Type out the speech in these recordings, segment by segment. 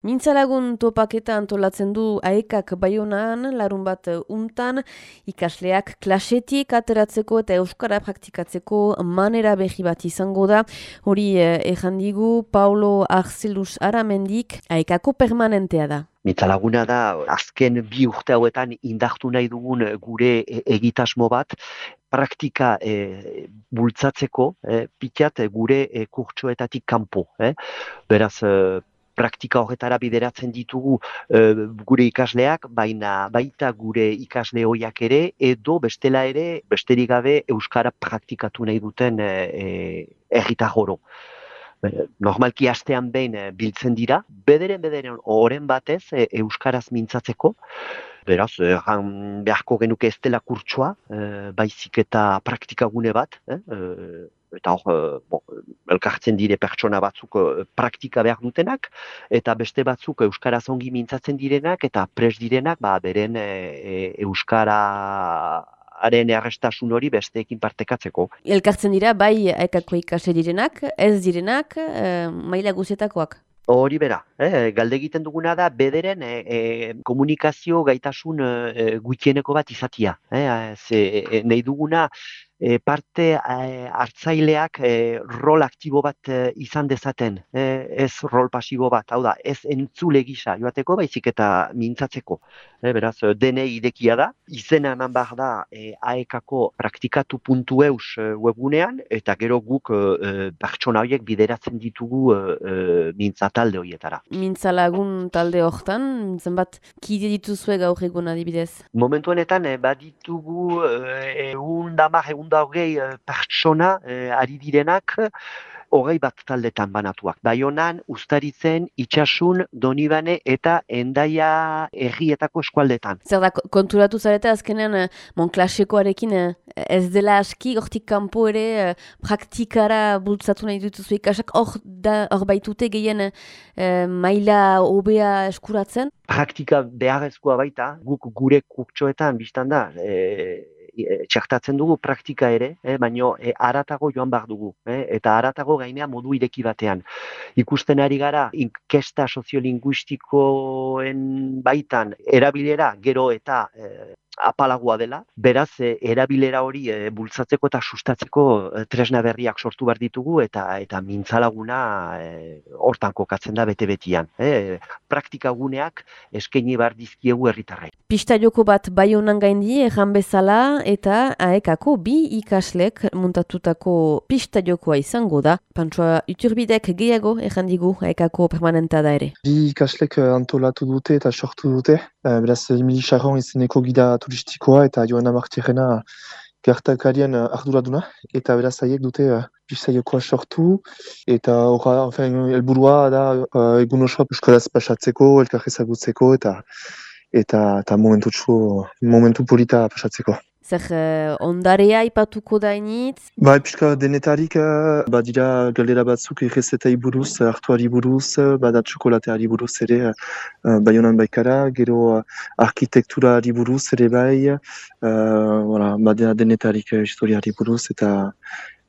Mintzalagun topaketa antolatzen du aekak baionaan, larun bat untan, ikasleak klasetik ateratzeko eta euskara praktikatzeko manera behi bat izango da. Hori ejandigu eh, Paulo Arzeluz Aramendik aekako permanentea da. Mintzalaguna da, azken bi urte hauetan indartu nahi dugun gure e, egitasmo bat, praktika e, bultzatzeko, e, pikat gure e, kurtsoetatik kanpo. Eh? Beraz, praktika horretara bideratzen ditugu eh, gure ikasleak, baina baita gure ikasle hoiak ere, edo bestela ere, besterik gabe Euskara praktikatu nahi duten e, errita joro. Normalki astean behin biltzen dira, bederen bederen oren batez Euskaraz mintzatzeko, Beraz, erran beharko genuke ez dela kurtsua, baizik eta praktikagune bat, eta hor, bo, elkartzen dire pertsona batzuk eh, praktika behar dutenak, eta beste batzuk Euskaraz ongi mintzatzen direnak, eta pres direnak, ba, beren e, e, Euskara haren errestasun hori besteekin partekatzeko. Elkartzen dira, bai ekako ikase direnak, ez direnak, maila guzietakoak? Hori bera, eh, galde egiten duguna da bederen komunikazio gaitasun eh, gutieneko bat izatia. Eh, ze, nahi duguna e, parte e, hartzaileak e, rol aktibo bat e, izan dezaten, e, ez rol pasibo bat, hau da, ez entzule gisa joateko baizik eta mintzatzeko. E, beraz, dene idekia da, izena eman behar da e, aekako praktikatu puntu eus webunean, eta gero guk e, pertsona horiek bideratzen ditugu e, mintzatalde horietara. Mintzalagun talde hortan, zenbat kide dituzue gaur egun adibidez? Momentu honetan, e, baditugu egun damar, egun da hogei eh, pertsona eh, ari direnak hogei bat taldetan banatuak. Baionan, ustaritzen, itxasun, donibane eta endaia errietako eskualdetan. Zer da, konturatu zarete azkenean, eh, Monklasikoarekin ez dela aski, gortik kanpo ere, praktikara bultzatu nahi dutuzu ikasak, hor, hor baitute gehien maila obea eskuratzen? Praktika beharrezkoa baita, guk gure kurtsoetan biztan da, e, txertatzen dugu praktika ere, eh, baino e, aratago joan behar dugu, eh, eta aratago gainea modu ireki batean. Ikusten ari gara, inkesta soziolinguistikoen baitan, erabilera gero eta e, apalagoa dela, beraz e, erabilera hori e, bultzatzeko eta sustatzeko e, tresna berriak sortu behar ditugu eta eta mintzalaguna hortan kokatzen da bete-betian. E, praktika guneak eskaini behar dizkiegu herritarrai. Pista joko bat bai honan gaindi erran bezala eta aekako bi ikaslek muntatutako pista jokoa izango da. Pantsua uturbidek gehiago erran digu aekako permanenta da ere. Bi ikaslek antolatu dute eta sortu dute. Beraz, Emili Charron izeneko gida turistikoa eta Joana Martirena gertakarien uh, arduraduna eta beraz haiek dute uh, jokoa sortu eta horra, enfin, elburua da egun osoa euskaraz pasatzeko, elkar ezagutzeko eta eta, eta momentu, momentu polita pasatzeko. Zer uh, ondarea ipatuko da initz? Ba, pixka denetarik, uh, ba, dira galdera batzuk errezetai buruz, hartuari buruz, bada txokolateari buruz ere, uh, bai honan baikara, gero arkitekturari buruz ere bai, uh, voilà, ba, denetarik historiari buruz eta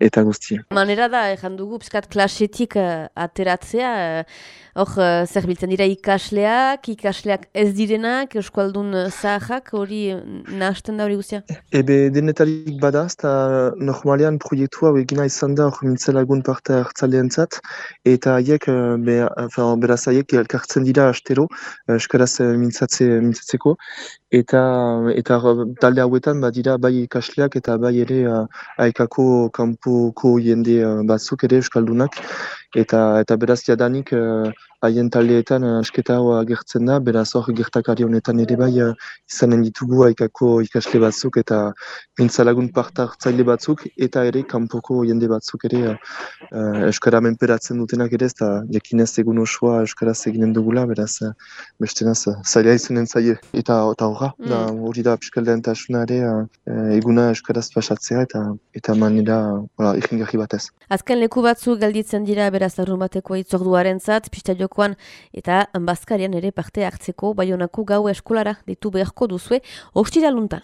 eta guztia. Manera da, ezan dugu, piskat klasetik uh, ateratzea, uh, hor, uh, zer biltzen dira ikasleak, ikasleak ez direnak, euskaldun uh, zahak, hori nahazten da hori guztia? Ebe denetarik badaz, eta normalean proiektua hau egina izan da hor mintzelagun parte hartzalean zat, eta haiek, uh, be, uh, beraz haiek elkartzen dira astero, uh, eskaraz uh, mintzatze, mintzatzeko, eta eta talde hauetan badira bai ikasleak eta bai ere uh, aekako kanpoko jende uh, batzuk ere euskaldunak eta eta beraz jadanik uh, haien taldeetan uh, asketa hau agertzen da, beraz hor gertakari honetan ere bai uh, izanen ditugu aikako ikasle batzuk eta mintzalagun parta hartzaile batzuk eta ere kanpoko jende batzuk ere uh, euskara menperatzen dutenak ere eta jakinez egun osoa euskaraz eginen dugula, beraz bestenaz zaila izanen zaie eta eta horra, mm. da hori da piskaldean tasunare uh, eguna euskaraz pasatzea eta eta manera uh, batez. Azken leku batzuk galditzen dira beraz arrun bateko itzorduaren zat, pista jokoan eta bazkarian ere parte hartzeko baionako gau eskolara ditu beharko duzue, hostira luntan.